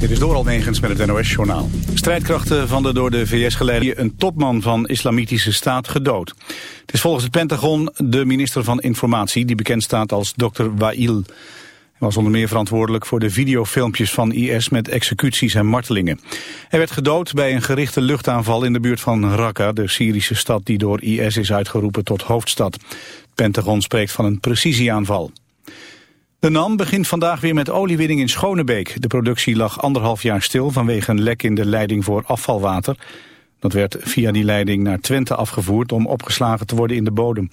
Dit is dooral negens met het NOS-journaal. Strijdkrachten van de door de VS geleide een topman van islamitische staat gedood. Het is volgens het Pentagon de minister van Informatie die bekend staat als Dr. Wail. Hij was onder meer verantwoordelijk voor de videofilmpjes van IS met executies en martelingen. Hij werd gedood bij een gerichte luchtaanval in de buurt van Raqqa, de Syrische stad die door IS is uitgeroepen tot hoofdstad. Het Pentagon spreekt van een precisieaanval. De NAM begint vandaag weer met oliewinning in Schonebeek. De productie lag anderhalf jaar stil vanwege een lek in de leiding voor afvalwater. Dat werd via die leiding naar Twente afgevoerd om opgeslagen te worden in de bodem.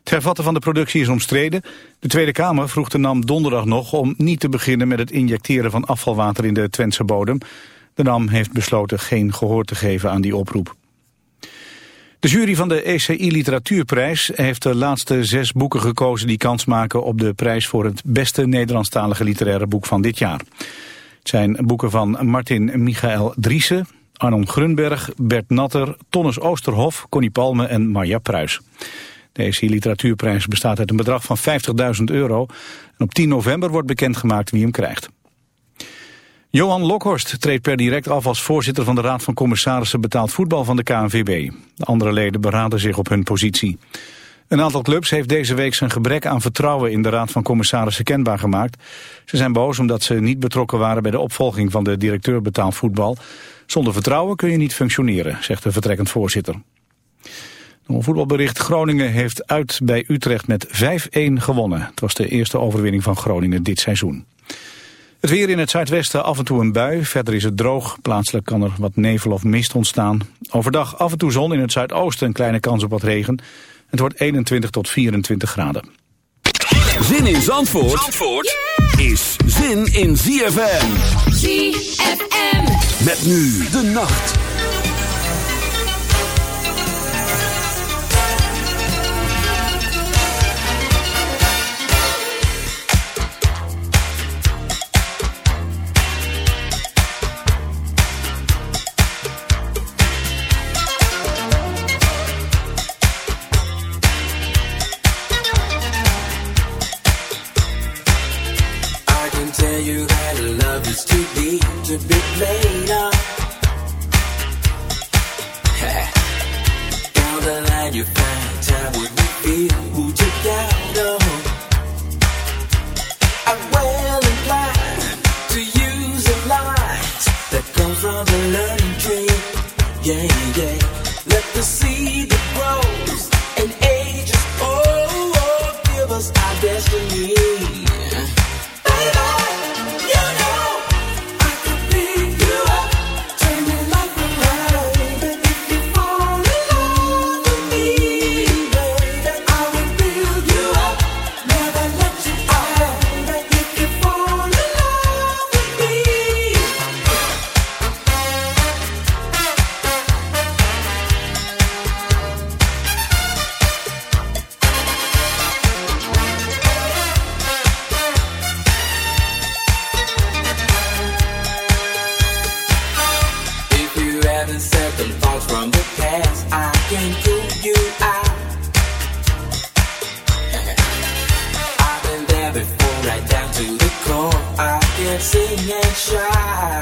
Het hervatten van de productie is omstreden. De Tweede Kamer vroeg de NAM donderdag nog om niet te beginnen met het injecteren van afvalwater in de Twentse bodem. De NAM heeft besloten geen gehoor te geven aan die oproep. De jury van de ECI Literatuurprijs heeft de laatste zes boeken gekozen die kans maken op de prijs voor het beste Nederlandstalige literaire boek van dit jaar. Het zijn boeken van Martin Michael Driessen, Arnon Grunberg, Bert Natter, Tonnes Oosterhof, Connie Palme en Marja Pruis. De ECI Literatuurprijs bestaat uit een bedrag van 50.000 euro. En op 10 november wordt bekendgemaakt wie hem krijgt. Johan Lokhorst treedt per direct af als voorzitter van de Raad van Commissarissen betaald voetbal van de KNVB. De andere leden beraden zich op hun positie. Een aantal clubs heeft deze week zijn gebrek aan vertrouwen in de Raad van Commissarissen kenbaar gemaakt. Ze zijn boos omdat ze niet betrokken waren bij de opvolging van de directeur betaald voetbal. Zonder vertrouwen kun je niet functioneren, zegt de vertrekkend voorzitter. Een voetbalbericht. Groningen heeft uit bij Utrecht met 5-1 gewonnen. Het was de eerste overwinning van Groningen dit seizoen. Het weer in het zuidwesten af en toe een bui. Verder is het droog. Plaatselijk kan er wat nevel of mist ontstaan. Overdag af en toe zon in het zuidoosten. Een kleine kans op wat regen. Het wordt 21 tot 24 graden. Zin in Zandvoort, Zandvoort is zin in ZFM. ZFM. Met nu de nacht. high.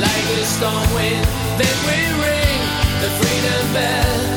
like a storm wind. Then we ring the freedom bell.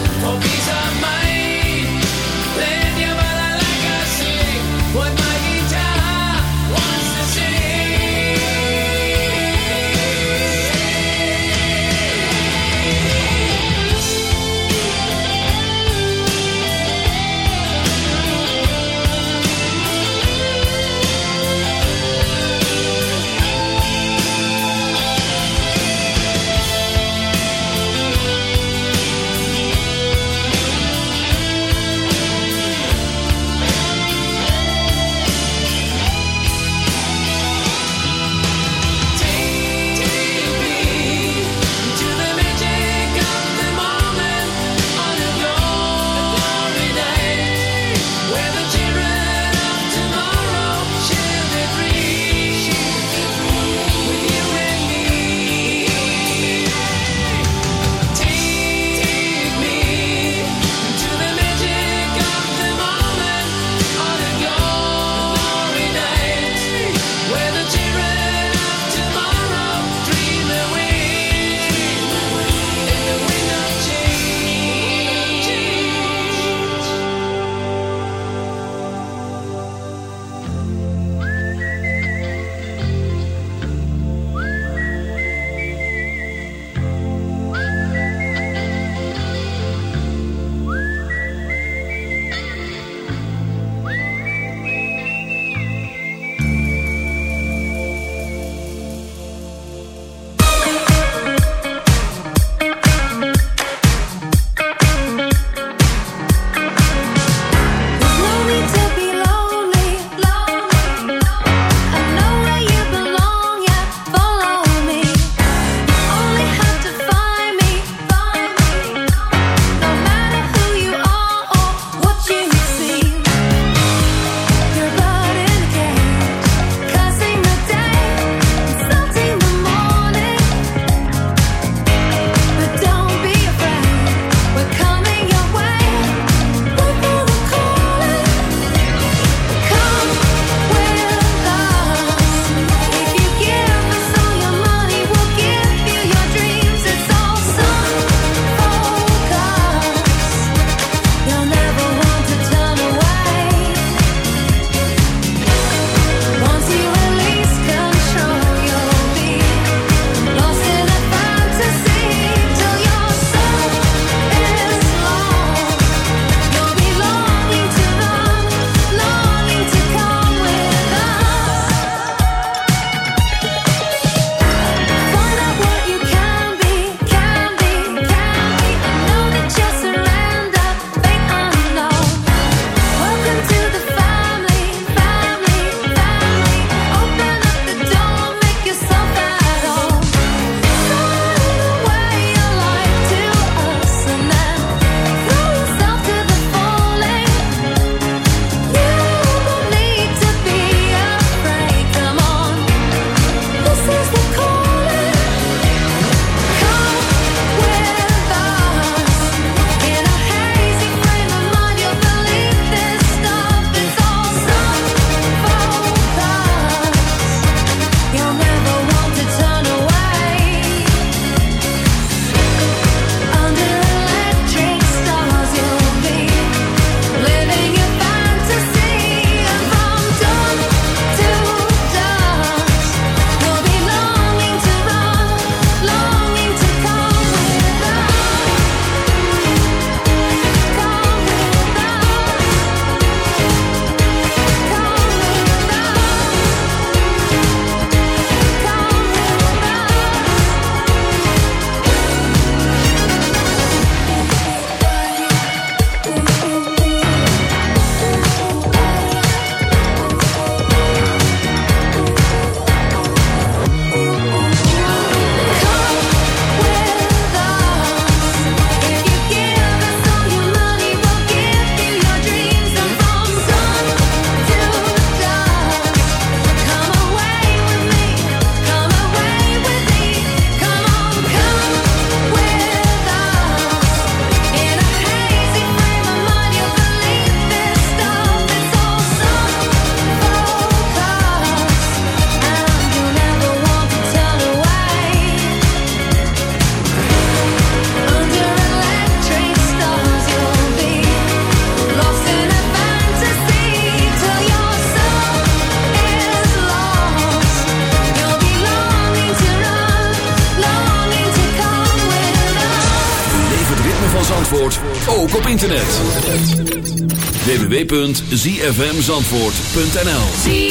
www.zfmzandvoort.nl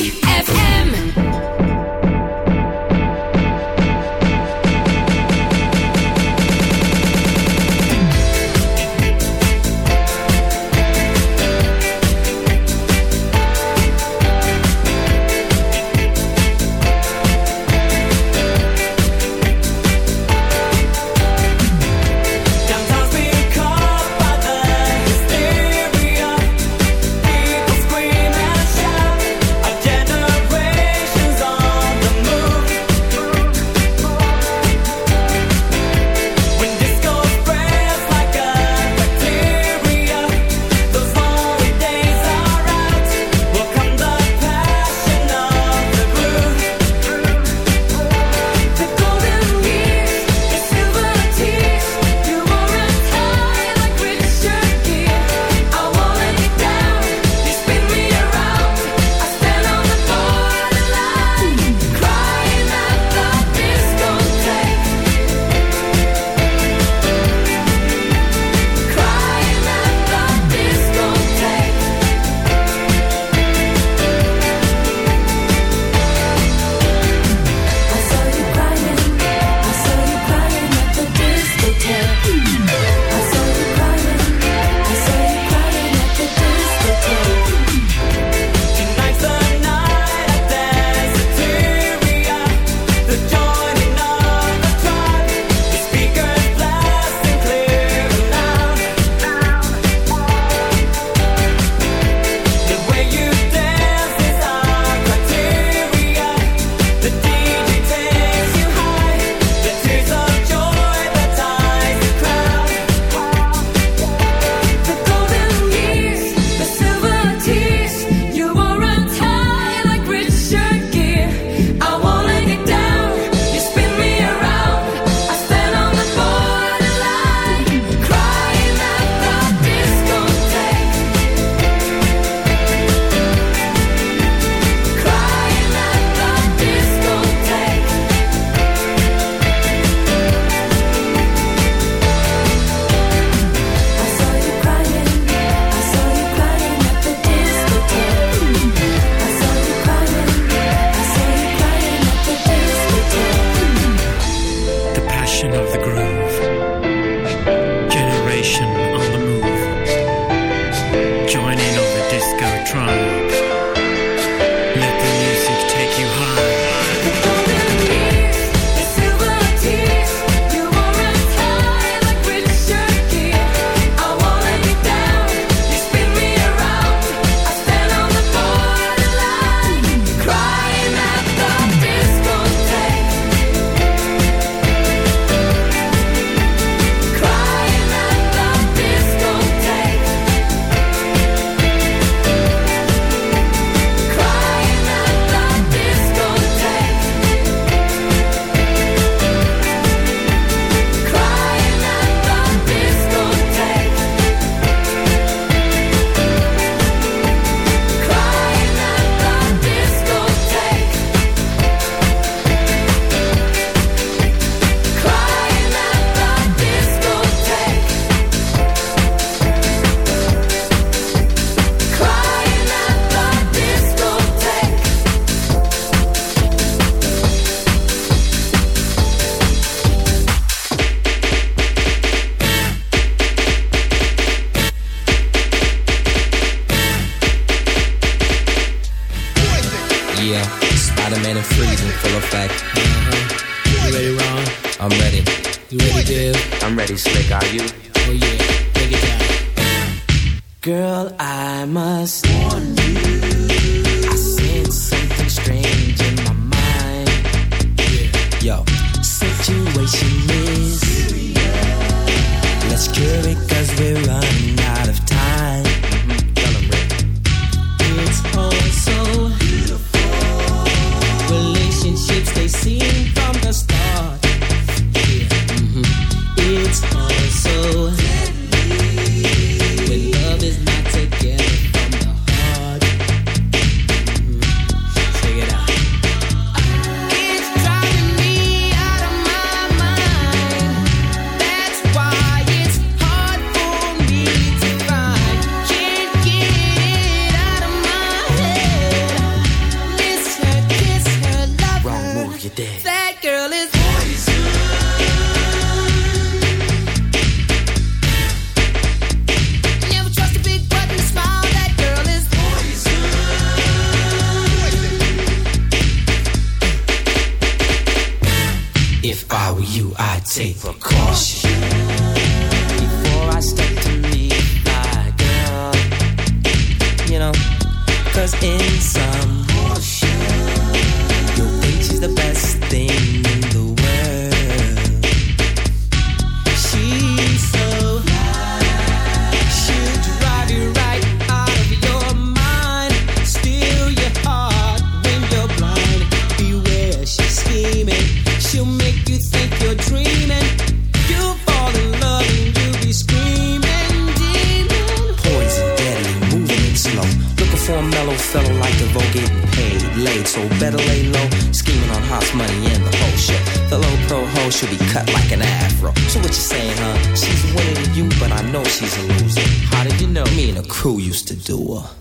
yeah. Spider-Man and freezing, full effect. Uh-huh. You ready, Ron? I'm ready. You ready, Dale? I'm ready, Slick. Are you? Oh yeah, take it down. Girl, I must warn you. I sense something strange in my mind. Yeah. Yo, situation is serious. Let's cure it, cause we're running out of time. they see cut like an afro. So what you saying, huh? She's winning you, but I know she's a loser. How did you know? Me and a crew used to do her.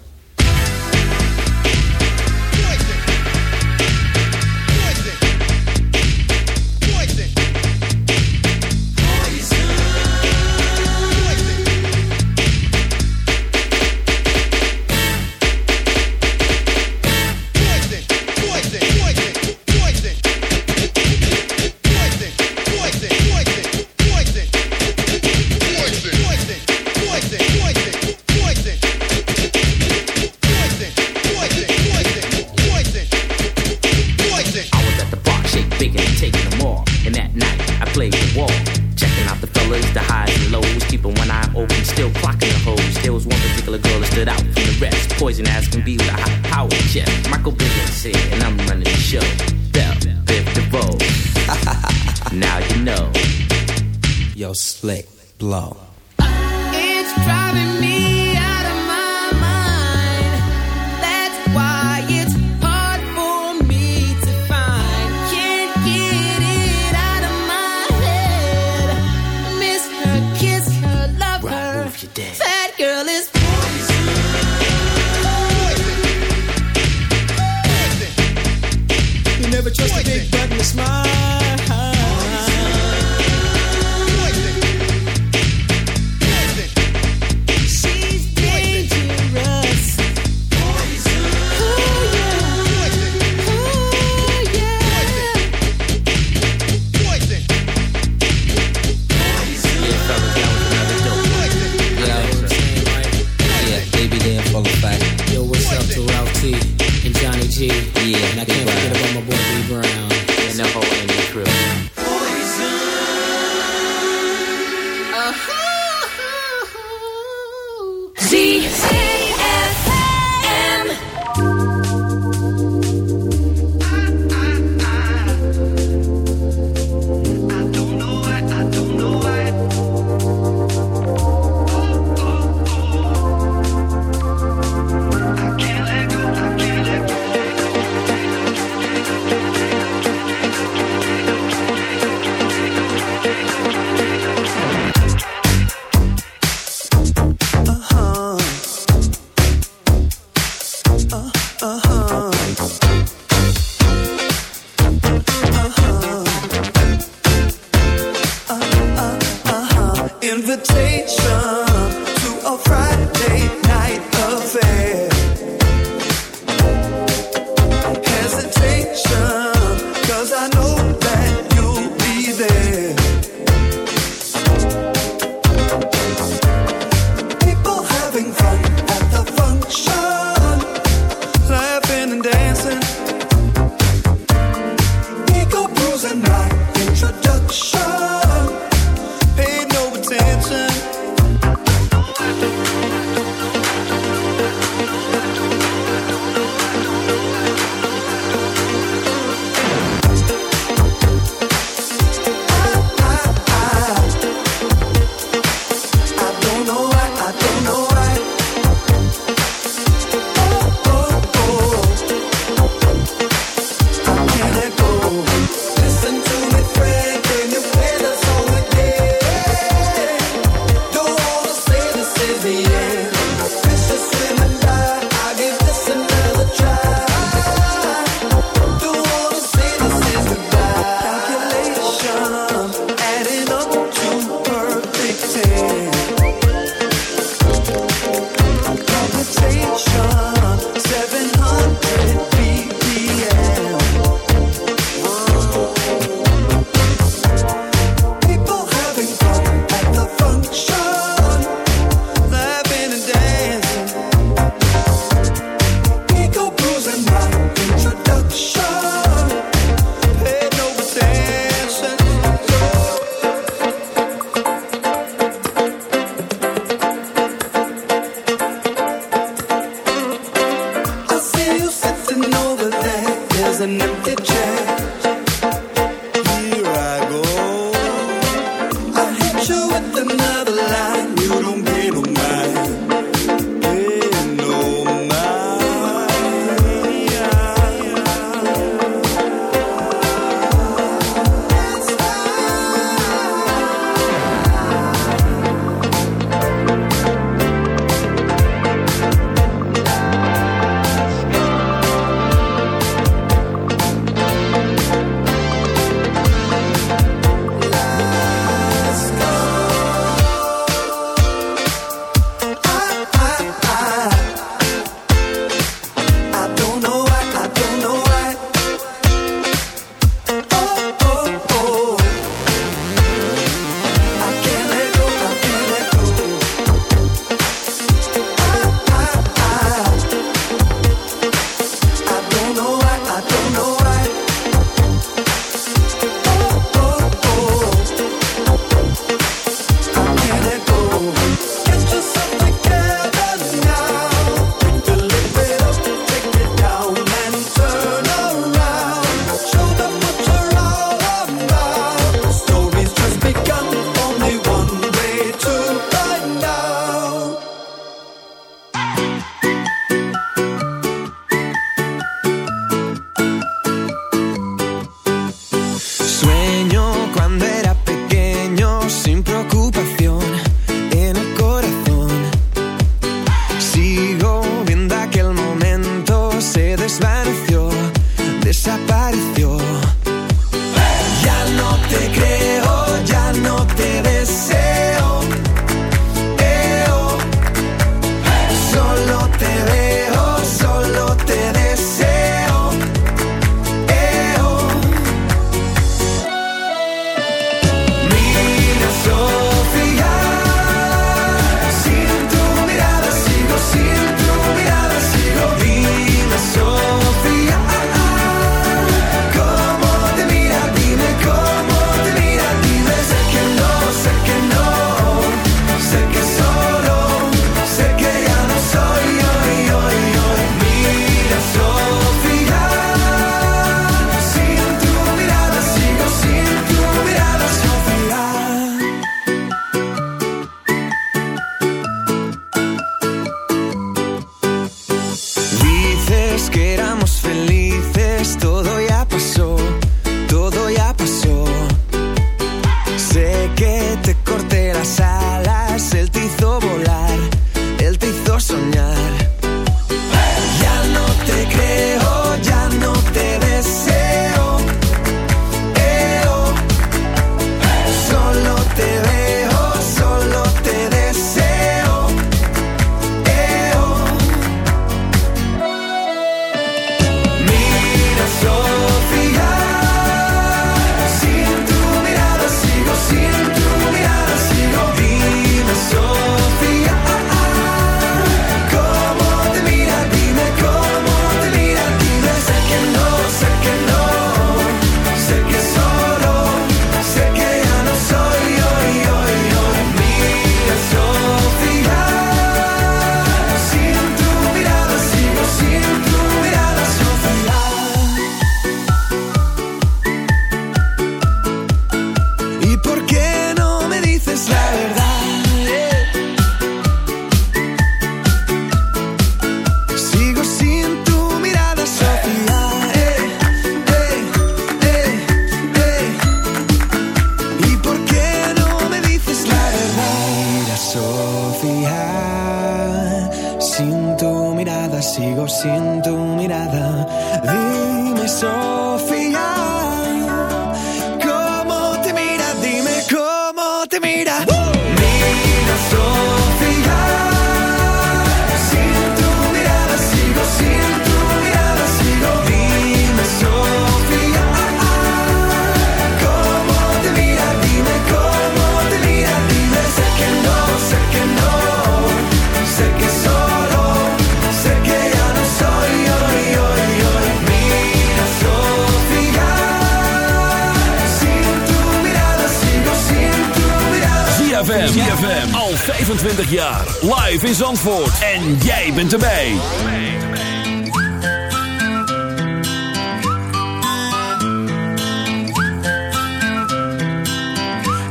25 jaar. Live in Zandvoort. En jij bent erbij.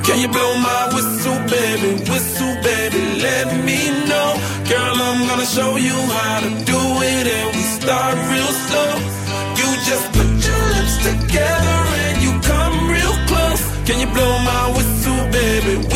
Can you blow my whistle, baby? Whistle, baby, let me know. Girl, I'm gonna show you how to do it. And we start real slow. You just put your lips together and you come real close. Can you blow my whistle, baby?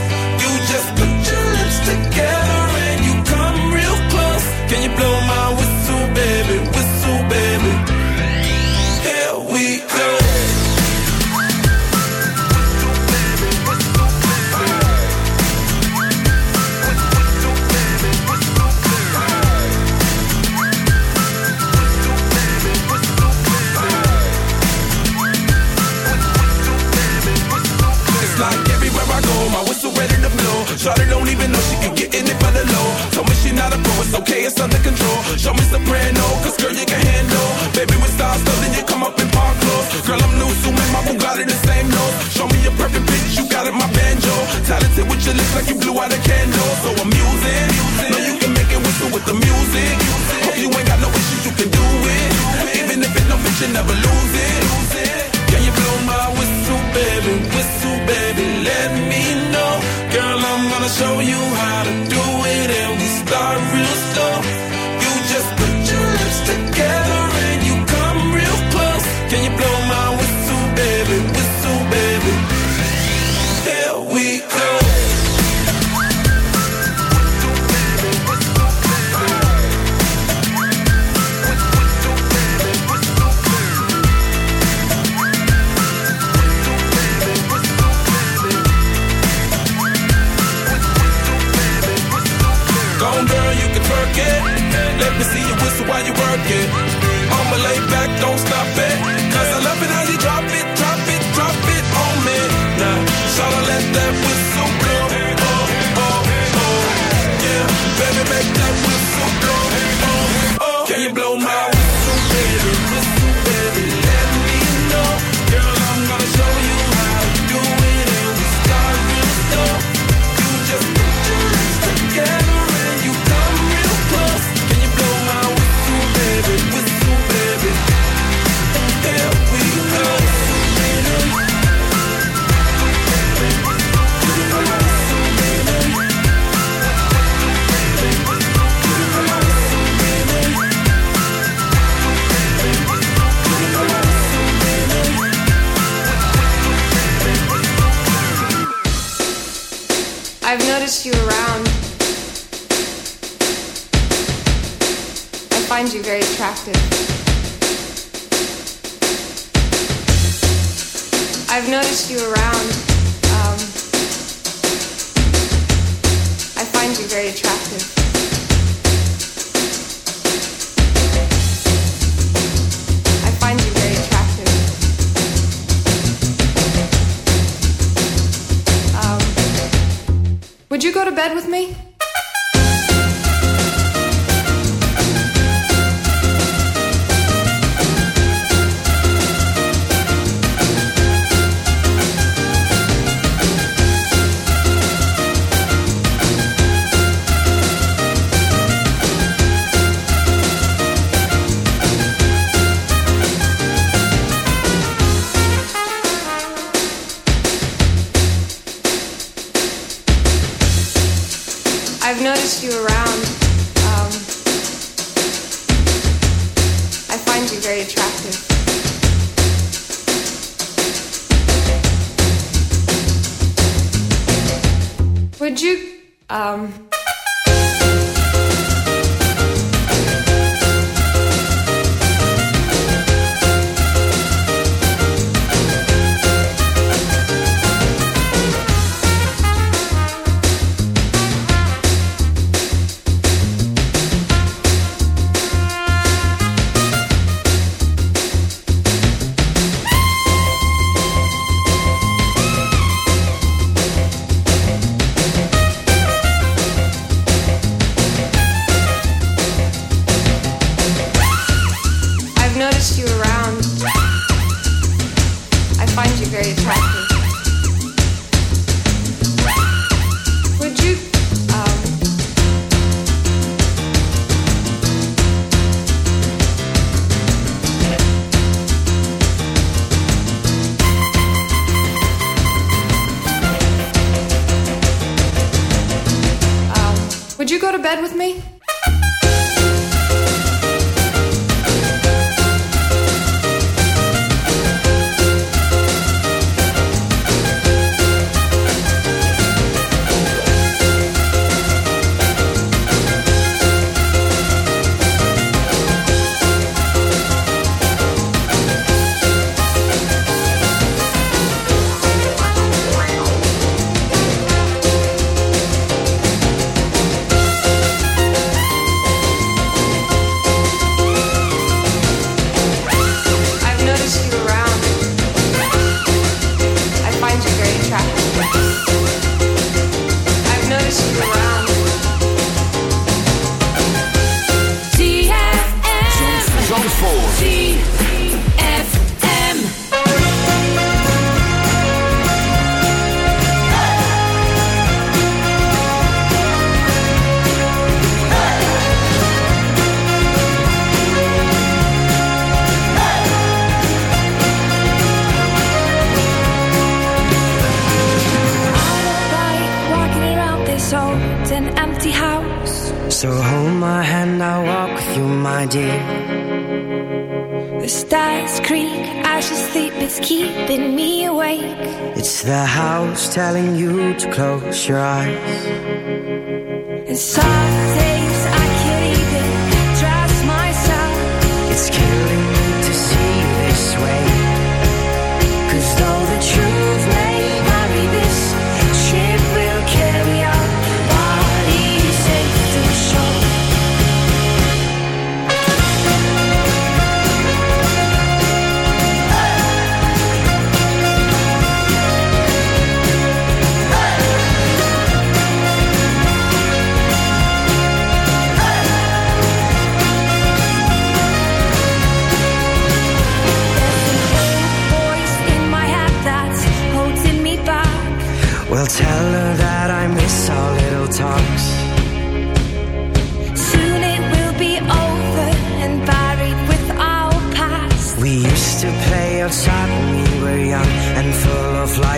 baby, whistle, baby. do. The stars creak, I should sleep, it's keeping me awake. It's the house telling you to close your eyes. And something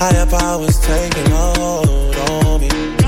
Higher powers taking hold on me.